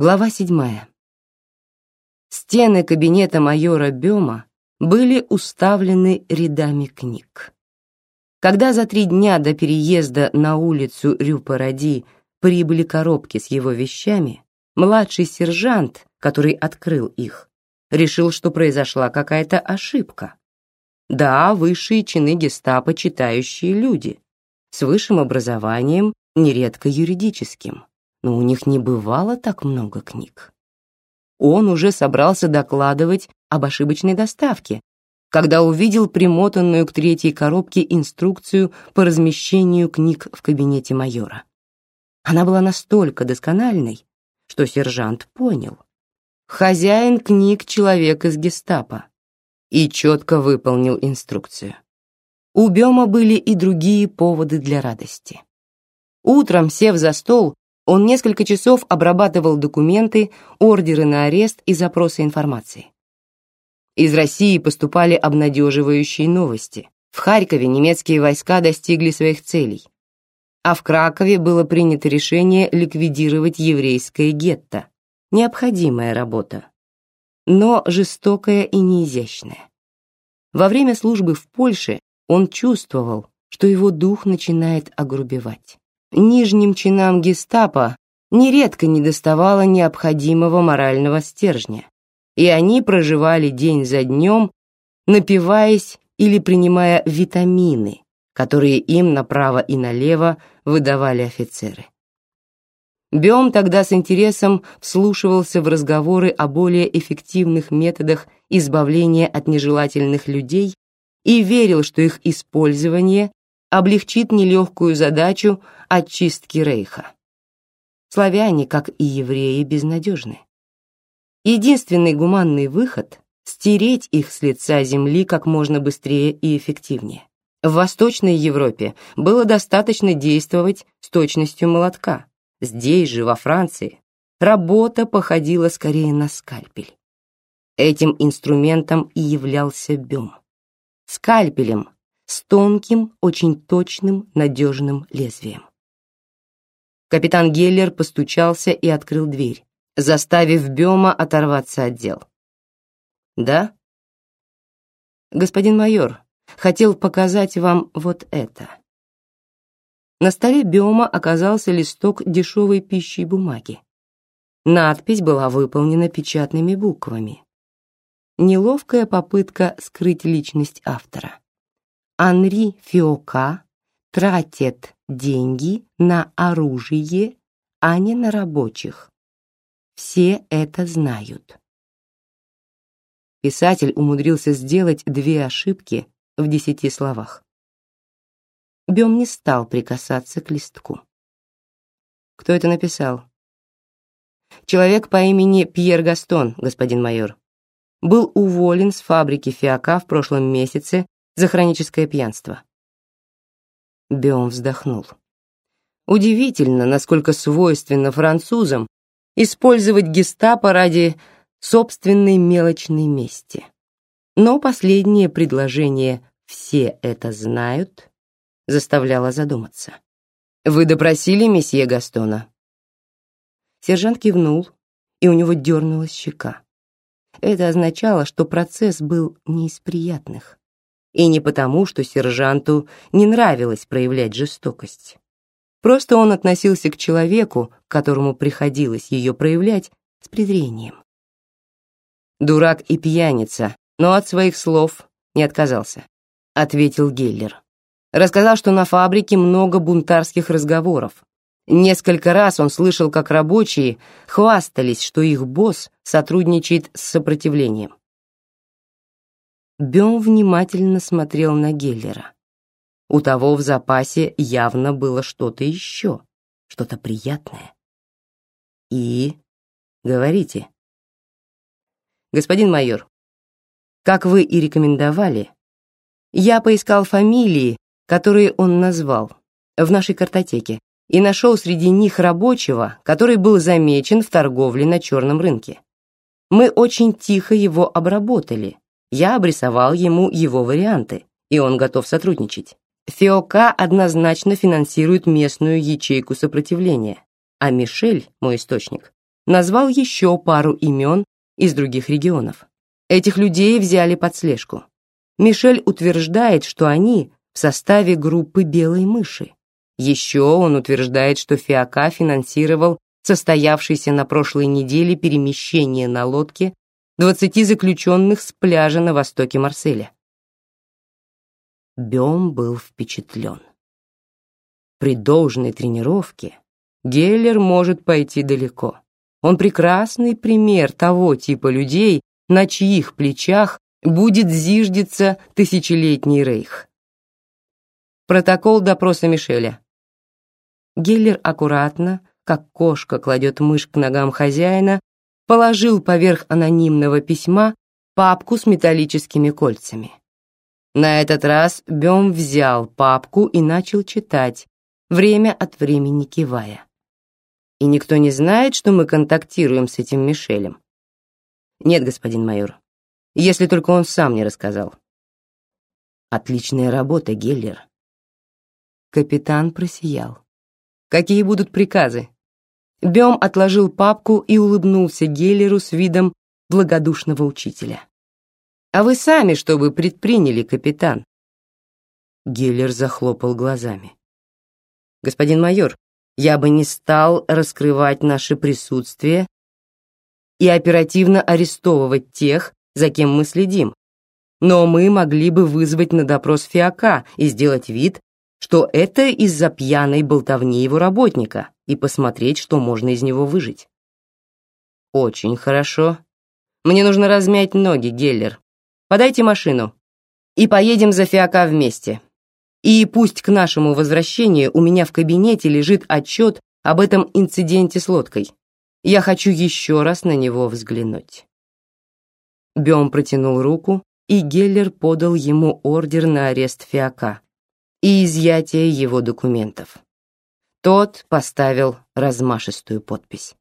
Глава седьмая. Стены кабинета майора Бема были уставлены рядами книг. Когда за три дня до переезда на улицу Рю-Паради прибыли коробки с его вещами, младший сержант, который открыл их, решил, что произошла какая-то ошибка. Да, высшие чины гестапо читающие люди, с высшим образованием, нередко юридическим, но у них не бывало так много книг. Он уже собрался докладывать об ошибочной доставке, когда увидел примотанную к третьей коробке инструкцию по размещению книг в кабинете майора. Она была настолько доскональной, что сержант понял. Хозяин книг — человек из гестапо. И четко выполнил инструкцию. У Бема были и другие поводы для радости. Утром, сев за стол, он несколько часов обрабатывал документы, ордеры на арест и запросы информации. Из России поступали обнадеживающие новости. В Харькове немецкие войска достигли своих целей. А в Кракове было принято решение ликвидировать еврейское гетто. Необходимая работа, но жестокая и неизящная. Во время службы в Польше он чувствовал, что его дух начинает огрубевать. Нижним чинам гестапо нередко недоставало необходимого морального стержня, и они проживали день за днем, напиваясь или принимая витамины, которые им направо и налево выдавали офицеры. Бем тогда с интересом вслушивался в разговоры о более эффективных методах избавления от нежелательных людей и верил, что их использование облегчит нелегкую задачу очистки Рейха. Славяне, как и евреи, безнадежны. Единственный гуманный выход — стереть их с лица земли как можно быстрее и эффективнее. В Восточной Европе было достаточно действовать с точностью молотка. Здесь же, во Франции, работа походила скорее на скальпель. Этим инструментом и являлся Бем. Скальпелем с тонким, очень точным, надежным лезвием. Капитан Геллер постучался и открыл дверь заставив Бема оторваться от дел. «Да?» «Господин майор, хотел показать вам вот это». На столе Бема оказался листок дешевой пищи и бумаги. Надпись была выполнена печатными буквами. Неловкая попытка скрыть личность автора. Анри Фиока тратит деньги на оружие, а не на рабочих. Все это знают. Писатель умудрился сделать две ошибки в десяти словах. Бем не стал прикасаться к листку. Кто это написал? Человек по имени Пьер Гастон, господин майор. Был уволен с фабрики Фиака в прошлом месяце за хроническое пьянство. Бем вздохнул. Удивительно, насколько свойственно французам использовать гестапо ради собственной мелочной мести. Но последнее предложение «все это знают» заставляло задуматься. «Вы допросили месье Гастона?» Сержант кивнул, и у него дернулась щека. Это означало, что процесс был не из приятных. И не потому, что сержанту не нравилось проявлять жестокость. Просто он относился к человеку, которому приходилось ее проявлять, с презрением. «Дурак и пьяница, но от своих слов не отказался», — ответил Геллер. Рассказал, что на фабрике много бунтарских разговоров. Несколько раз он слышал, как рабочие хвастались, что их босс сотрудничает с сопротивлением. Бем внимательно смотрел на Геллера. У того в запасе явно было что-то еще, что-то приятное. И говорите. Господин майор, как вы и рекомендовали, я поискал фамилии, которые он назвал, в нашей картотеке, и нашел среди них рабочего, который был замечен в торговле на черном рынке. Мы очень тихо его обработали. Я обрисовал ему его варианты, и он готов сотрудничать. Фиока однозначно финансирует местную ячейку сопротивления, а Мишель, мой источник, назвал еще пару имен из других регионов. Этих людей взяли под слежку. Мишель утверждает, что они в составе группы «Белой мыши». Еще он утверждает, что Фиака финансировал состоявшееся на прошлой неделе перемещение на лодке 20 заключенных с пляжа на востоке Марселя. Бем был впечатлен. При должной тренировке Геллер может пойти далеко. Он прекрасный пример того типа людей, на чьих плечах будет зиждиться тысячелетний рейх. Протокол допроса Мишеля. Геллер аккуратно, как кошка кладет мышь к ногам хозяина, положил поверх анонимного письма папку с металлическими кольцами. На этот раз Бем взял папку и начал читать, время от времени кивая. И никто не знает, что мы контактируем с этим Мишелем. Нет, господин майор. Если только он сам не рассказал. Отличная работа, Геллер. Капитан просиял. Какие будут приказы? Бем отложил папку и улыбнулся Геллеру с видом благодушного учителя. А вы сами что бы предприняли, капитан? Геллер захлопал глазами. Господин майор, я бы не стал раскрывать наше присутствие и оперативно арестовывать тех, за кем мы следим. Но мы могли бы вызвать на допрос Фиака и сделать вид, что это из-за пьяной болтовни его работника, и посмотреть, что можно из него выжить. Очень хорошо. Мне нужно размять ноги, Геллер. Подайте машину. И поедем за Фиака вместе. И пусть к нашему возвращению у меня в кабинете лежит отчет об этом инциденте с лодкой. Я хочу еще раз на него взглянуть. Бем протянул руку, и Геллер подал ему ордер на арест Фиака и изъятие его документов. Тот поставил размашистую подпись.